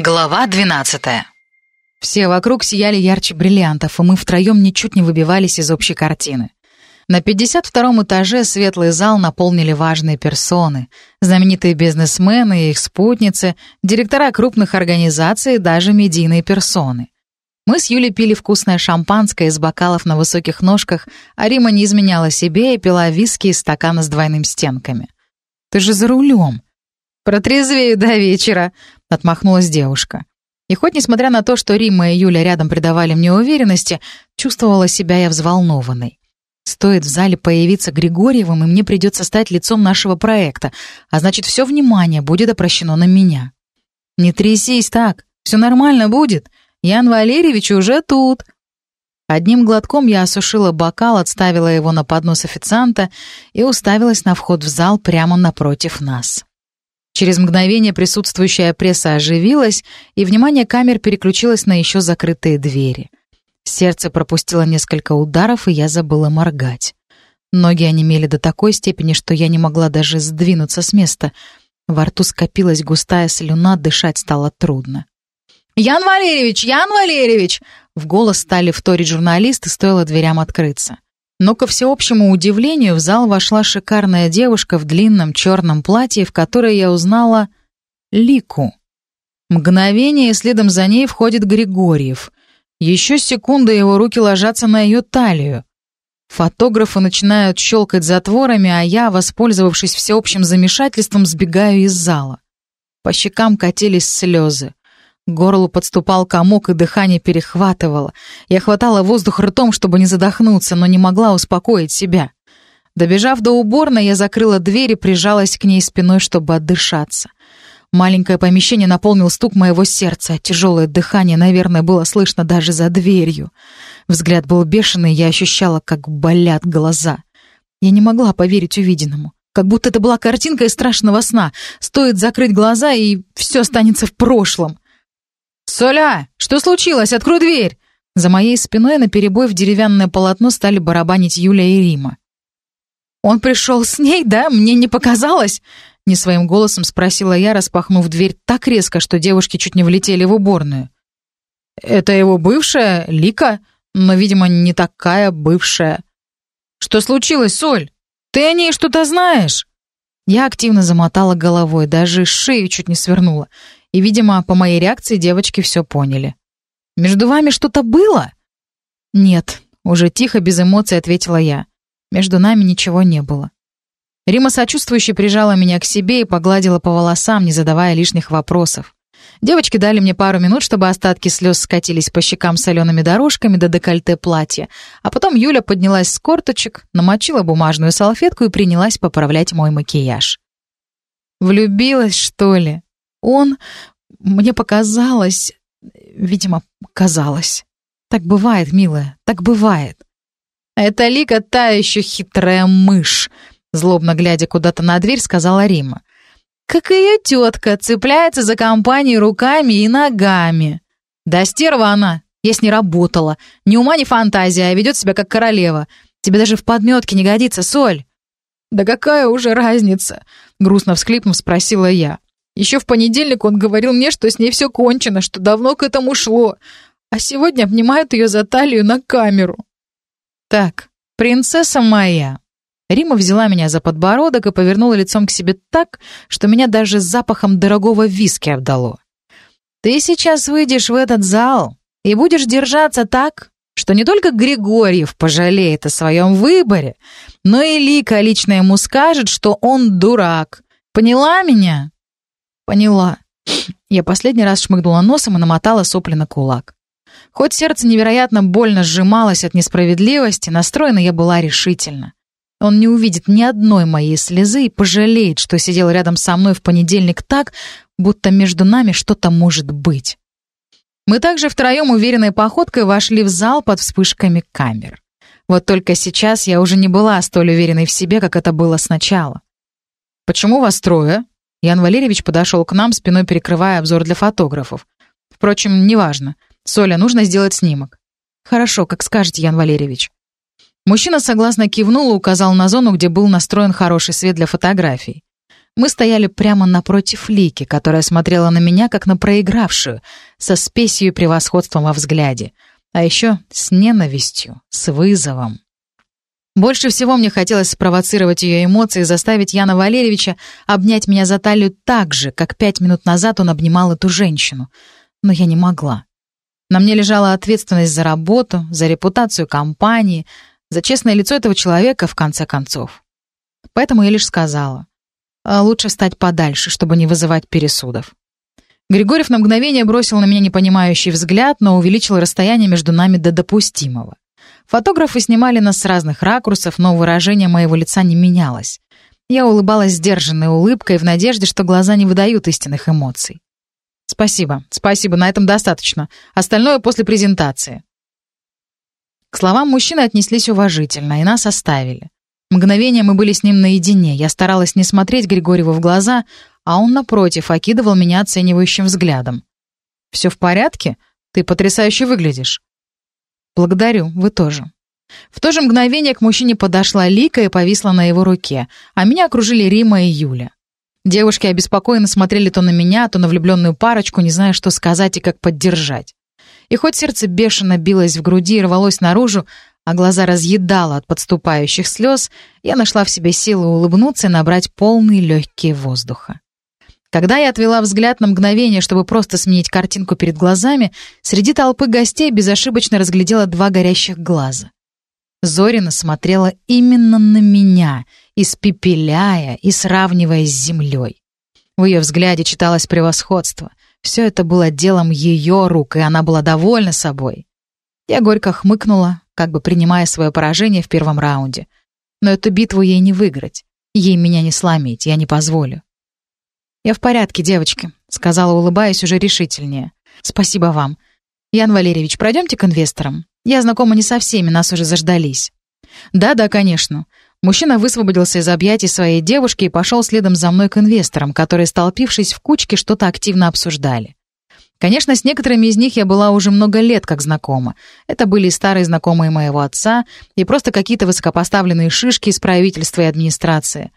Глава 12 Все вокруг сияли ярче бриллиантов, и мы втроем ничуть не выбивались из общей картины. На 52-м этаже светлый зал наполнили важные персоны, знаменитые бизнесмены и их спутницы, директора крупных организаций и даже медийные персоны. Мы с Юлей пили вкусное шампанское из бокалов на высоких ножках, а Рима не изменяла себе и пила виски из стакана с двойными стенками. «Ты же за рулем!» «Протрезвею до вечера», — отмахнулась девушка. И хоть, несмотря на то, что Рима и Юля рядом придавали мне уверенности, чувствовала себя я взволнованной. Стоит в зале появиться Григорьевым, и мне придется стать лицом нашего проекта, а значит, все внимание будет обращено на меня. «Не трясись так, все нормально будет. Ян Валерьевич уже тут». Одним глотком я осушила бокал, отставила его на поднос официанта и уставилась на вход в зал прямо напротив нас. Через мгновение присутствующая пресса оживилась, и внимание камер переключилось на еще закрытые двери. Сердце пропустило несколько ударов, и я забыла моргать. Ноги онемели до такой степени, что я не могла даже сдвинуться с места. Во рту скопилась густая слюна, дышать стало трудно. «Ян Валерьевич! Ян Валерьевич!» В голос стали вторить журналисты, стоило дверям открыться. Но, ко всеобщему удивлению, в зал вошла шикарная девушка в длинном черном платье, в которой я узнала Лику. Мгновение, следом за ней входит Григорьев. Еще секунда его руки ложатся на ее талию. Фотографы начинают щелкать затворами, а я, воспользовавшись всеобщим замешательством, сбегаю из зала. По щекам катились слезы. Горлу подступал комок, и дыхание перехватывало. Я хватала воздух ртом, чтобы не задохнуться, но не могла успокоить себя. Добежав до уборной, я закрыла дверь и прижалась к ней спиной, чтобы отдышаться. Маленькое помещение наполнил стук моего сердца, тяжелое дыхание, наверное, было слышно даже за дверью. Взгляд был бешеный, я ощущала, как болят глаза. Я не могла поверить увиденному. Как будто это была картинка из страшного сна. Стоит закрыть глаза, и все останется в прошлом. «Соля, что случилось? Открой дверь!» За моей спиной на перебой в деревянное полотно стали барабанить Юля и Рима. «Он пришел с ней, да? Мне не показалось?» Не своим голосом спросила я, распахнув дверь так резко, что девушки чуть не влетели в уборную. «Это его бывшая, Лика, но, видимо, не такая бывшая». «Что случилось, Соль? Ты о ней что-то знаешь?» Я активно замотала головой, даже шею чуть не свернула. И, видимо, по моей реакции девочки все поняли. «Между вами что-то было?» «Нет», — уже тихо, без эмоций ответила я. «Между нами ничего не было». Рима сочувствующе прижала меня к себе и погладила по волосам, не задавая лишних вопросов. Девочки дали мне пару минут, чтобы остатки слез скатились по щекам солеными дорожками до декольте платья, а потом Юля поднялась с корточек, намочила бумажную салфетку и принялась поправлять мой макияж. «Влюбилась, что ли?» Он... Мне показалось... Видимо, казалось. Так бывает, милая, так бывает. Это Лика та еще хитрая мышь, злобно глядя куда-то на дверь, сказала Рима. Как ее тетка цепляется за компанию руками и ногами. Да стерва она, я с ней работала. Ни ума, ни фантазия, а ведет себя как королева. Тебе даже в подметке не годится, Соль. «Да какая уже разница?» — грустно всхлипнув, спросила я. Еще в понедельник он говорил мне, что с ней все кончено, что давно к этому шло. А сегодня обнимает ее за талию на камеру. Так, принцесса моя. Рима взяла меня за подбородок и повернула лицом к себе так, что меня даже запахом дорогого виски обдало. Ты сейчас выйдешь в этот зал и будешь держаться так, что не только Григорьев пожалеет о своем выборе, но и Лика лично ему скажет, что он дурак. Поняла меня? Поняла. Я последний раз шмыгнула носом и намотала сопли на кулак. Хоть сердце невероятно больно сжималось от несправедливости, настроена я была решительно. Он не увидит ни одной моей слезы и пожалеет, что сидел рядом со мной в понедельник так, будто между нами что-то может быть. Мы также втроем уверенной походкой вошли в зал под вспышками камер. Вот только сейчас я уже не была столь уверенной в себе, как это было сначала. «Почему вас трое?» Ян Валерьевич подошел к нам, спиной перекрывая обзор для фотографов. Впрочем, неважно. Соля, нужно сделать снимок. Хорошо, как скажете, Ян Валерьевич. Мужчина согласно кивнул и указал на зону, где был настроен хороший свет для фотографий. Мы стояли прямо напротив Лики, которая смотрела на меня, как на проигравшую, со спесью и превосходством во взгляде, а еще с ненавистью, с вызовом. Больше всего мне хотелось спровоцировать ее эмоции и заставить Яна Валерьевича обнять меня за талию так же, как пять минут назад он обнимал эту женщину. Но я не могла. На мне лежала ответственность за работу, за репутацию компании, за честное лицо этого человека, в конце концов. Поэтому я лишь сказала, «А лучше стать подальше, чтобы не вызывать пересудов. Григорьев на мгновение бросил на меня непонимающий взгляд, но увеличил расстояние между нами до допустимого. Фотографы снимали нас с разных ракурсов, но выражение моего лица не менялось. Я улыбалась сдержанной улыбкой в надежде, что глаза не выдают истинных эмоций. «Спасибо, спасибо, на этом достаточно. Остальное после презентации». К словам мужчины отнеслись уважительно, и нас оставили. Мгновение мы были с ним наедине. Я старалась не смотреть Григорьеву в глаза, а он, напротив, окидывал меня оценивающим взглядом. «Все в порядке? Ты потрясающе выглядишь». «Благодарю, вы тоже». В то же мгновение к мужчине подошла Лика и повисла на его руке, а меня окружили Рима и Юля. Девушки обеспокоенно смотрели то на меня, то на влюбленную парочку, не зная, что сказать и как поддержать. И хоть сердце бешено билось в груди и рвалось наружу, а глаза разъедало от подступающих слез, я нашла в себе силы улыбнуться и набрать полные легкие воздуха. Когда я отвела взгляд на мгновение, чтобы просто сменить картинку перед глазами, среди толпы гостей безошибочно разглядела два горящих глаза. Зорина смотрела именно на меня, испепеляя и сравнивая с землей. В ее взгляде читалось превосходство. Все это было делом ее рук, и она была довольна собой. Я горько хмыкнула, как бы принимая свое поражение в первом раунде. Но эту битву ей не выиграть. Ей меня не сломить, я не позволю. «Я в порядке, девочки», — сказала, улыбаясь уже решительнее. «Спасибо вам. Ян Валерьевич, пройдемте к инвесторам. Я знакома не со всеми, нас уже заждались». «Да-да, конечно». Мужчина высвободился из объятий своей девушки и пошел следом за мной к инвесторам, которые, столпившись в кучке, что-то активно обсуждали. Конечно, с некоторыми из них я была уже много лет как знакома. Это были старые знакомые моего отца, и просто какие-то высокопоставленные шишки из правительства и администрации.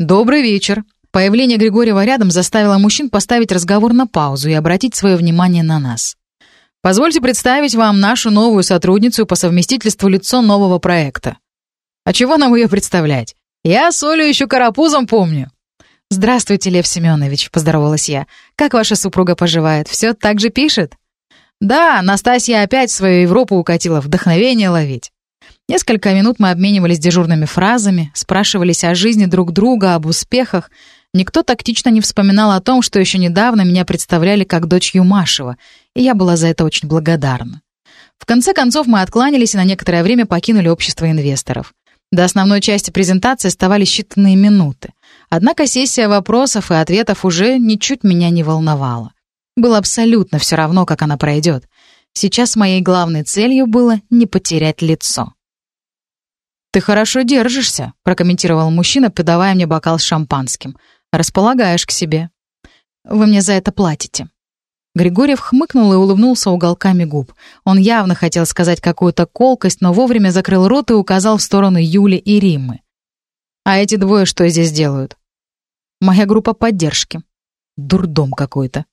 «Добрый вечер», Появление Григорьева рядом заставило мужчин поставить разговор на паузу и обратить свое внимание на нас. Позвольте представить вам нашу новую сотрудницу по совместительству лицо нового проекта. А чего нам ее представлять? Я Солю еще карапузом помню. «Здравствуйте, Лев Семенович», — поздоровалась я. «Как ваша супруга поживает? Все так же пишет?» «Да, Настасья опять свою Европу укатила, вдохновение ловить». Несколько минут мы обменивались дежурными фразами, спрашивались о жизни друг друга, об успехах — Никто тактично не вспоминал о том, что еще недавно меня представляли как дочь Юмашева, и я была за это очень благодарна. В конце концов мы откланялись и на некоторое время покинули общество инвесторов. До основной части презентации оставались считанные минуты. Однако сессия вопросов и ответов уже ничуть меня не волновала. Было абсолютно все равно, как она пройдет. Сейчас моей главной целью было не потерять лицо. «Ты хорошо держишься», — прокомментировал мужчина, подавая мне бокал с шампанским — Располагаешь к себе. Вы мне за это платите». Григорьев хмыкнул и улыбнулся уголками губ. Он явно хотел сказать какую-то колкость, но вовремя закрыл рот и указал в сторону Юли и Риммы. «А эти двое что здесь делают?» «Моя группа поддержки». «Дурдом какой-то».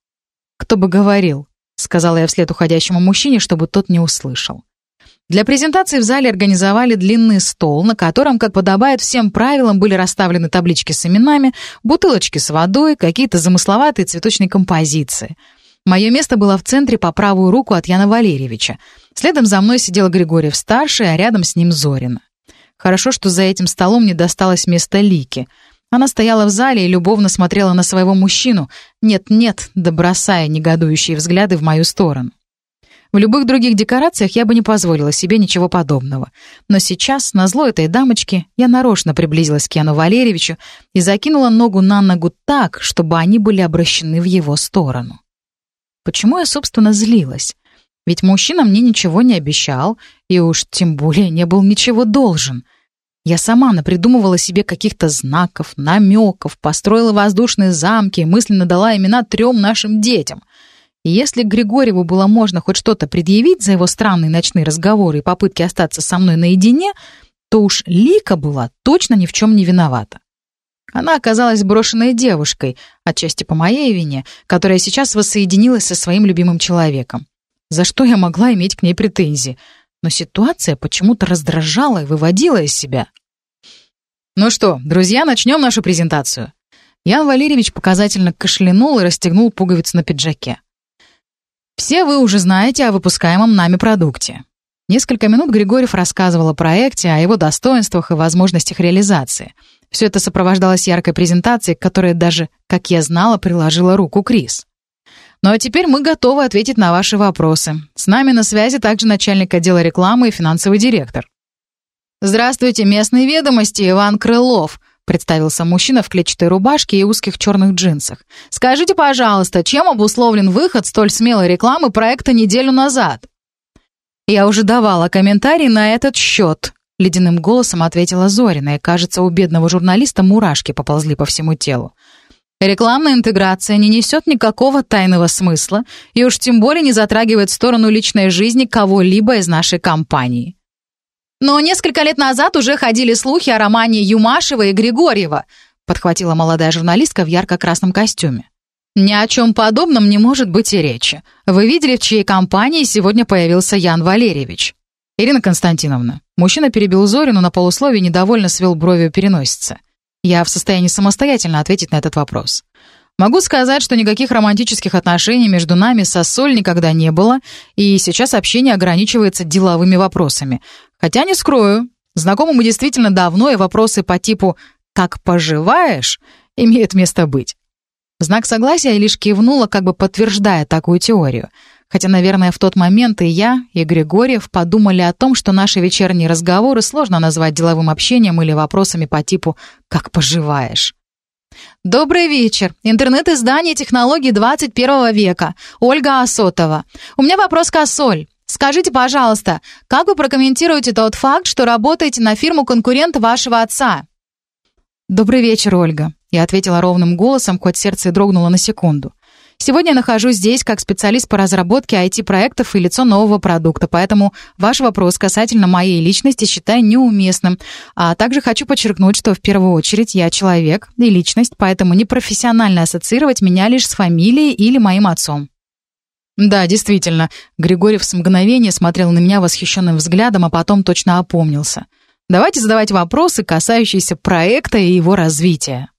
«Кто бы говорил», — сказала я вслед уходящему мужчине, чтобы тот не услышал. Для презентации в зале организовали длинный стол, на котором, как подобает всем правилам, были расставлены таблички с именами, бутылочки с водой, какие-то замысловатые цветочные композиции. Мое место было в центре по правую руку от Яна Валерьевича. Следом за мной сидел Григорьев-старший, а рядом с ним Зорина. Хорошо, что за этим столом не досталось места Лики. Она стояла в зале и любовно смотрела на своего мужчину. Нет-нет, да бросая негодующие взгляды в мою сторону. В любых других декорациях я бы не позволила себе ничего подобного. Но сейчас, на зло этой дамочки, я нарочно приблизилась к Яну Валерьевичу и закинула ногу на ногу так, чтобы они были обращены в его сторону. Почему я, собственно, злилась? Ведь мужчина мне ничего не обещал, и уж тем более не был ничего должен. Я сама напридумывала себе каких-то знаков, намеков, построила воздушные замки и мысленно дала имена трем нашим детям — и если Григорьеву было можно хоть что-то предъявить за его странные ночные разговоры и попытки остаться со мной наедине, то уж Лика была точно ни в чем не виновата. Она оказалась брошенной девушкой, отчасти по моей вине, которая сейчас воссоединилась со своим любимым человеком. За что я могла иметь к ней претензии? Но ситуация почему-то раздражала и выводила из себя. «Ну что, друзья, начнем нашу презентацию». Ян Валерьевич показательно кашлянул и расстегнул пуговицу на пиджаке. «Все вы уже знаете о выпускаемом нами продукте. Несколько минут Григорьев рассказывал о проекте, о его достоинствах и возможностях реализации. Все это сопровождалось яркой презентацией, к которой даже, как я знала, приложила руку Крис. Ну а теперь мы готовы ответить на ваши вопросы. С нами на связи также начальник отдела рекламы и финансовый директор. «Здравствуйте, местные ведомости, Иван Крылов», представился мужчина в клетчатой рубашке и узких черных джинсах. «Скажите, пожалуйста, чем обусловлен выход столь смелой рекламы проекта неделю назад?» «Я уже давала комментарий на этот счет», — ледяным голосом ответила Зорина, и, кажется, у бедного журналиста мурашки поползли по всему телу. Рекламная интеграция не несет никакого тайного смысла и уж тем более не затрагивает сторону личной жизни кого-либо из нашей компании. Но несколько лет назад уже ходили слухи о романе Юмашева и Григорьева, подхватила молодая журналистка в ярко-красном костюме. Ни о чем подобном не может быть и речи. Вы видели, в чьей компании сегодня появился Ян Валерьевич? Ирина Константиновна. Мужчина перебил Зорину на полусловие недовольно свел брови у переносицы. Я в состоянии самостоятельно ответить на этот вопрос. Могу сказать, что никаких романтических отношений между нами со Соль никогда не было, и сейчас общение ограничивается деловыми вопросами. Хотя не скрою, знакомы мы действительно давно, и вопросы по типу «как поживаешь?» имеют место быть. Знак согласия лишь кивнула, как бы подтверждая такую теорию. Хотя, наверное, в тот момент и я, и Григорьев подумали о том, что наши вечерние разговоры сложно назвать деловым общением или вопросами по типу «как поживаешь?». Добрый вечер. Интернет-издание технологий 21 века. Ольга Осотова. У меня вопрос к Асоль. Скажите, пожалуйста, как вы прокомментируете тот факт, что работаете на фирму-конкурента вашего отца? Добрый вечер, Ольга. Я ответила ровным голосом, хоть сердце и дрогнуло на секунду. Сегодня я нахожусь здесь как специалист по разработке IT-проектов и лицо нового продукта, поэтому ваш вопрос касательно моей личности считаю неуместным. А также хочу подчеркнуть, что в первую очередь я человек и личность, поэтому непрофессионально ассоциировать меня лишь с фамилией или моим отцом. «Да, действительно». Григорьев с мгновения смотрел на меня восхищенным взглядом, а потом точно опомнился. «Давайте задавать вопросы, касающиеся проекта и его развития».